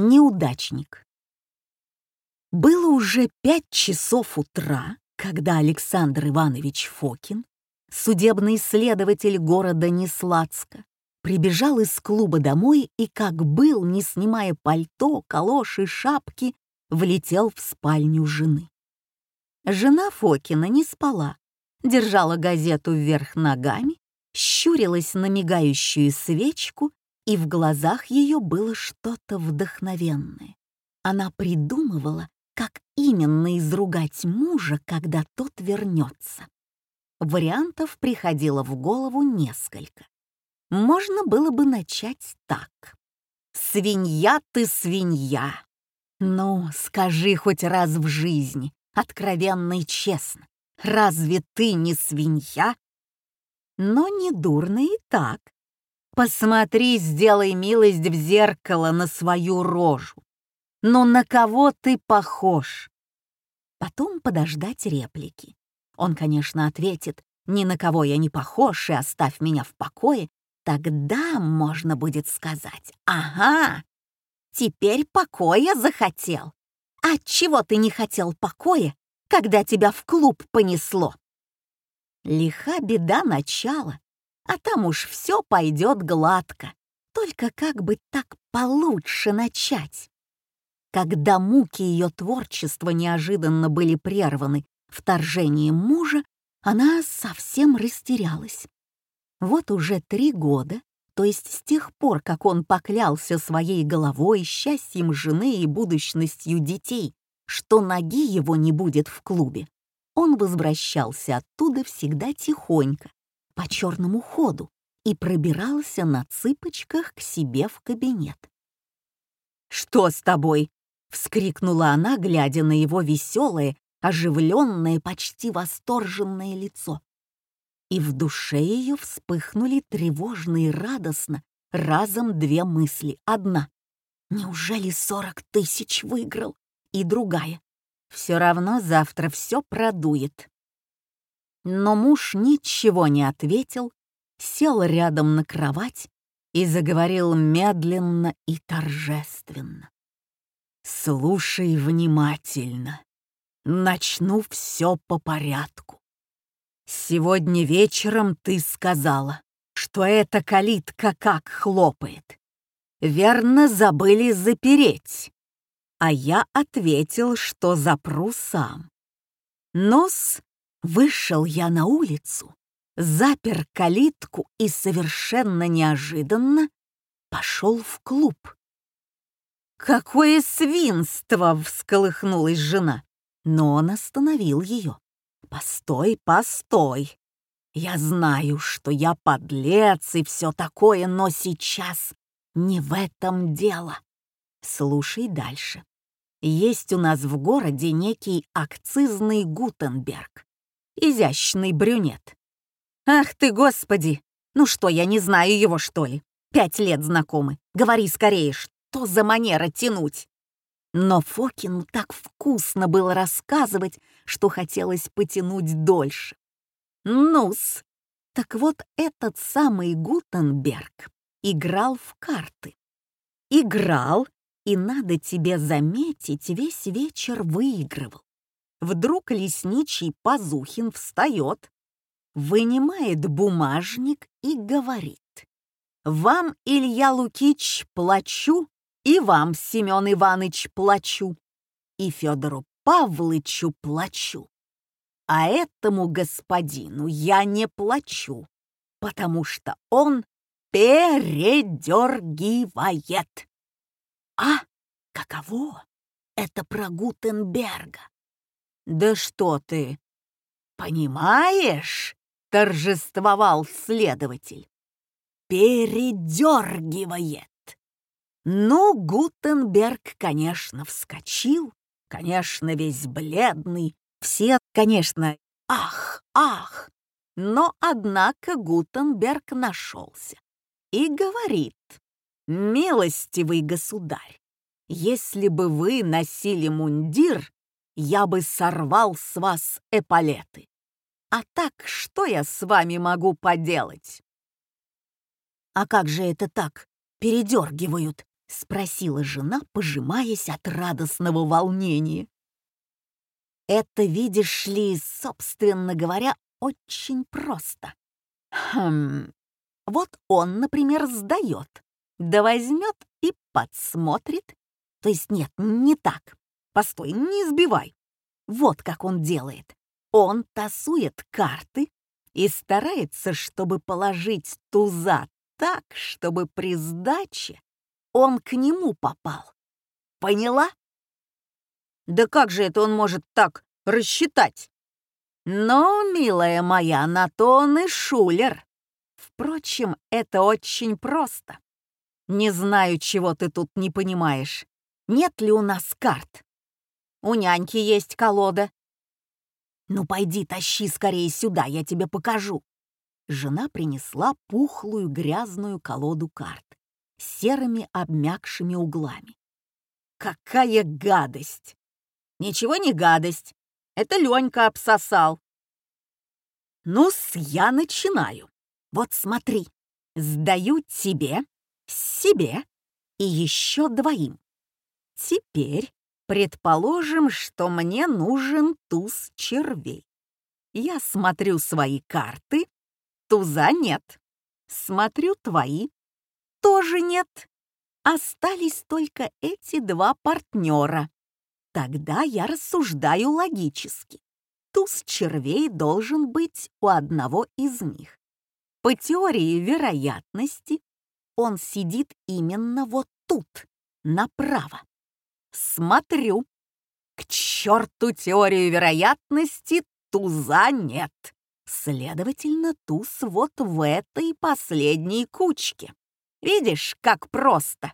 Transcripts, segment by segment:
Неудачник. Было уже пять часов утра, когда Александр Иванович Фокин, судебный следователь города Несладска, прибежал из клуба домой и, как был, не снимая пальто, калоши, шапки, влетел в спальню жены. Жена Фокина не спала, держала газету вверх ногами, щурилась на мигающую свечку, и в глазах ее было что-то вдохновенное. Она придумывала, как именно изругать мужа, когда тот вернется. Вариантов приходило в голову несколько. Можно было бы начать так. «Свинья ты свинья!» Ну, скажи хоть раз в жизни, откровенно и честно, разве ты не свинья? Но не дурно и так. Посмотри, сделай милость в зеркало на свою рожу. Но на кого ты похож? Потом подождать реплики. Он, конечно, ответит, ни на кого я не похож и оставь меня в покое. Тогда можно будет сказать, ага, теперь покоя захотел. Отчего ты не хотел покоя, когда тебя в клуб понесло? Лиха беда начала, а там уж все пойдет гладко. Только как бы так получше начать? Когда муки ее творчества неожиданно были прерваны вторжением мужа, она совсем растерялась. Вот уже три года, то есть с тех пор, как он поклялся своей головой, счастьем жены и будущностью детей, что ноги его не будет в клубе, он возвращался оттуда всегда тихонько, по черному ходу, и пробирался на цыпочках к себе в кабинет. «Что с тобой?» — вскрикнула она, глядя на его веселое, оживленное, почти восторженное лицо. И в душе ее вспыхнули тревожно и радостно разом две мысли. Одна — неужели сорок тысяч выиграл? И другая — все равно завтра все продует. Но муж ничего не ответил, сел рядом на кровать и заговорил медленно и торжественно. «Слушай внимательно. Начну все по порядку. Сегодня вечером ты сказала, что эта калитка как хлопает. Верно, забыли запереть. А я ответил, что запру сам. Нос, вышел я на улицу, запер калитку и совершенно неожиданно пошел в клуб. «Какое свинство!» — всколыхнулась жена. Но он остановил ее. «Постой, постой! Я знаю, что я подлец и все такое, но сейчас не в этом дело. Слушай дальше. Есть у нас в городе некий акцизный Гутенберг. Изящный брюнет. Ах ты, господи! Ну что, я не знаю его, что ли? Пять лет знакомы. Говори скорее, что за манера тянуть? Но Фокину так вкусно было рассказывать, что хотелось потянуть дольше. Нус, так вот этот самый Гутенберг играл в карты. Играл, и, надо тебе заметить, весь вечер выигрывал. Вдруг лесничий Пазухин встает, вынимает бумажник и говорит. «Вам, Илья Лукич, плачу и вам, Семен Иванович, плачу, и Федору Павлычу плачу. А этому господину я не плачу, потому что он передергивает. А каково? Это про Гутенберга. Да что ты? Понимаешь? Торжествовал следователь. Передергивает. Ну, Гутенберг, конечно, вскочил, конечно, весь бледный, все, конечно, ах, ах. Но, однако, Гутенберг нашелся и говорит, «Милостивый государь, если бы вы носили мундир, я бы сорвал с вас эполеты. А так, что я с вами могу поделать?» «А как же это так? Передергивают?» — спросила жена, пожимаясь от радостного волнения. «Это, видишь ли, собственно говоря, очень просто. Хм, вот он, например, сдает, да возьмет и подсмотрит. То есть нет, не так. Постой, не избивай. Вот как он делает. Он тасует карты и старается, чтобы положить туза так, чтобы при сдаче он к нему попал. Поняла? Да как же это он может так рассчитать? Ну, милая моя, на то он и шулер. Впрочем, это очень просто. Не знаю, чего ты тут не понимаешь. Нет ли у нас карт? У няньки есть колода. Ну, пойди, тащи скорее сюда, я тебе покажу. Жена принесла пухлую грязную колоду карт с серыми обмякшими углами. Какая гадость! Ничего не гадость. Это Ленька обсосал. Ну-с, я начинаю. Вот смотри, сдаю тебе, себе и еще двоим. Теперь предположим, что мне нужен туз червей. Я смотрю свои карты, туза нет. Смотрю твои, тоже нет. Остались только эти два партнера. Тогда я рассуждаю логически. Туз червей должен быть у одного из них. По теории вероятности он сидит именно вот тут, направо. Смотрю. К черту теорию вероятности туза нет. Следовательно, туз вот в этой последней кучке. Видишь, как просто.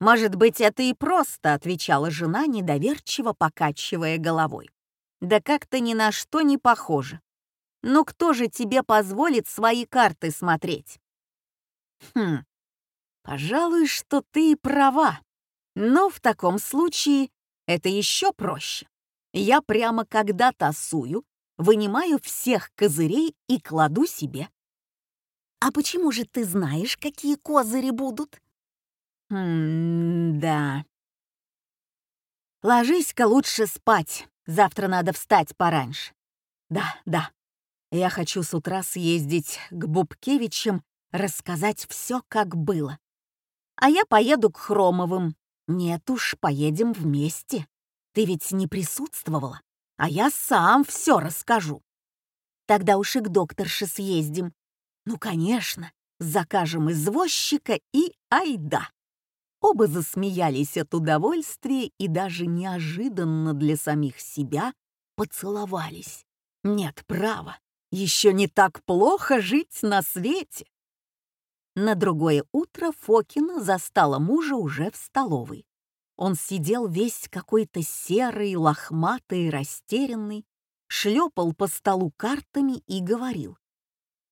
«Может быть, это и просто», — отвечала жена, недоверчиво покачивая головой. «Да как-то ни на что не похоже. Ну кто же тебе позволит свои карты смотреть?» «Хм, пожалуй, что ты и права. Но в таком случае это еще проще. Я прямо когда тасую, вынимаю всех козырей и кладу себе». «А почему же ты знаешь, какие козыри будут?» Хм, да. Ложись-ка лучше спать. Завтра надо встать пораньше. Да, да. Я хочу с утра съездить к Бубкевичам, рассказать все, как было. А я поеду к Хромовым. Нет уж, поедем вместе. Ты ведь не присутствовала, а я сам все расскажу. Тогда уж и к докторше съездим. Ну, конечно, закажем извозчика и айда. Оба засмеялись от удовольствия и даже неожиданно для самих себя поцеловались. Нет права, еще не так плохо жить на свете. На другое утро Фокина застала мужа уже в столовой. Он сидел весь какой-то серый, лохматый, растерянный, шлепал по столу картами и говорил.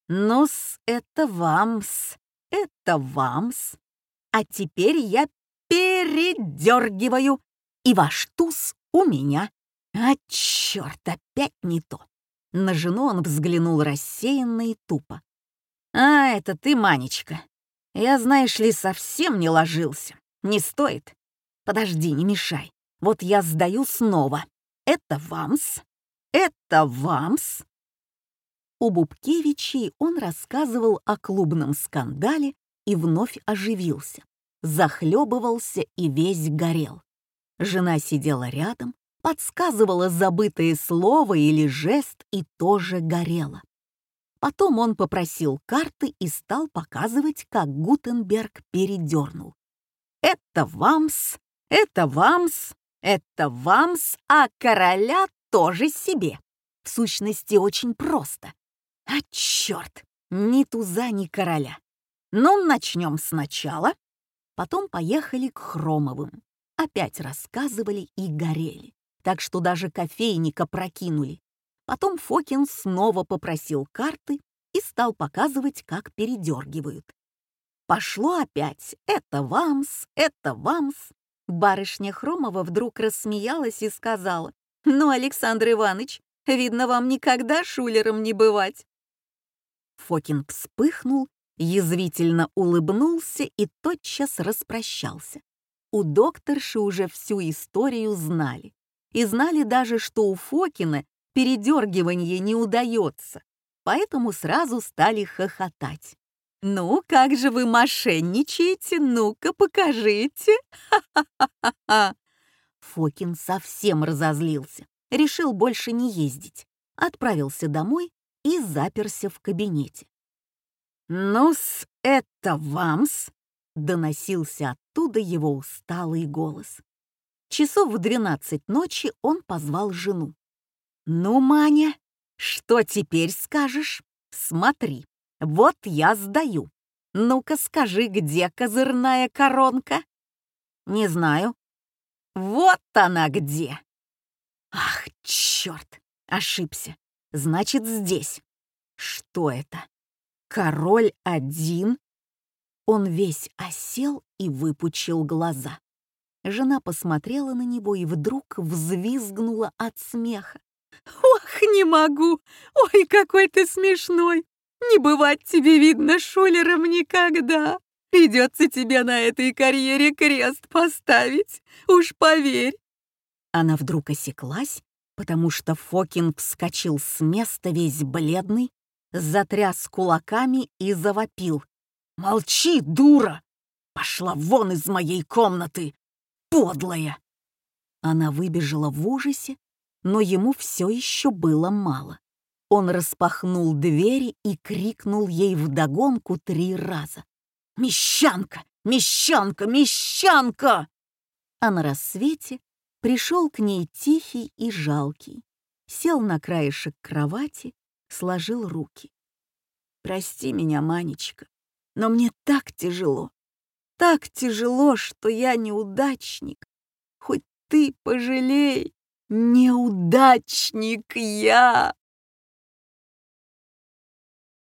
«Ну-с, это вам-с, это вам-с, а теперь я передергиваю, и ваш туз у меня. А черт, опять не то. На жену он взглянул рассеянно и тупо. «А, это ты, Манечка. Я, знаешь ли, совсем не ложился. Не стоит. Подожди, не мешай. Вот я сдаю снова. Это вамс. Это вамс». У Бубкевичей он рассказывал о клубном скандале и вновь оживился, захлебывался и весь горел. Жена сидела рядом, подсказывала забытое слово или жест и тоже горела. Потом он попросил карты и стал показывать, как Гутенберг передернул. «Это вамс, это вамс, это вамс, а короля тоже себе. В сущности, очень просто. А черт, ни туза, ни короля. Ну, начнем сначала. Потом поехали к Хромовым. Опять рассказывали и горели. Так что даже кофейника прокинули. Потом Фокин снова попросил карты и стал показывать, как передергивают. Пошло опять «это вамс, это вамс». Барышня Хромова вдруг рассмеялась и сказала, «Ну, Александр Иванович, видно, вам никогда шулером не бывать». Фокин вспыхнул язвительно улыбнулся и тотчас распрощался. У докторши уже всю историю знали. И знали даже, что у Фокина передергивание не удается, поэтому сразу стали хохотать. «Ну, как же вы мошенничаете? Ну-ка, покажите!» Фокин совсем разозлился, решил больше не ездить, отправился домой и заперся в кабинете. «Ну-с, это вам-с!» — доносился оттуда его усталый голос. Часов в двенадцать ночи он позвал жену. «Ну, Маня, что теперь скажешь? Смотри, вот я сдаю. Ну-ка скажи, где козырная коронка?» «Не знаю». «Вот она где!» «Ах, черт! Ошибся. Значит, здесь. Что это? Король один?» Он весь осел и выпучил глаза. Жена посмотрела на него и вдруг взвизгнула от смеха. «Ох, не могу! Ой, какой ты смешной! Не бывать тебе, видно, шулером никогда! Придется тебе на этой карьере крест поставить, уж поверь!» Она вдруг осеклась, потому что Фокин вскочил с места весь бледный, затряс кулаками и завопил. «Молчи, дура! Пошла вон из моей комнаты! Подлая!» Она выбежала в ужасе, но ему все еще было мало. Он распахнул двери и крикнул ей вдогонку три раза. «Мещанка! Мещанка! Мещанка!» А на рассвете пришел к ней тихий и жалкий, сел на краешек кровати, сложил руки. «Прости меня, Манечка, но мне так тяжело, так тяжело, что я неудачник. Хоть ты пожалей, неудачник я!»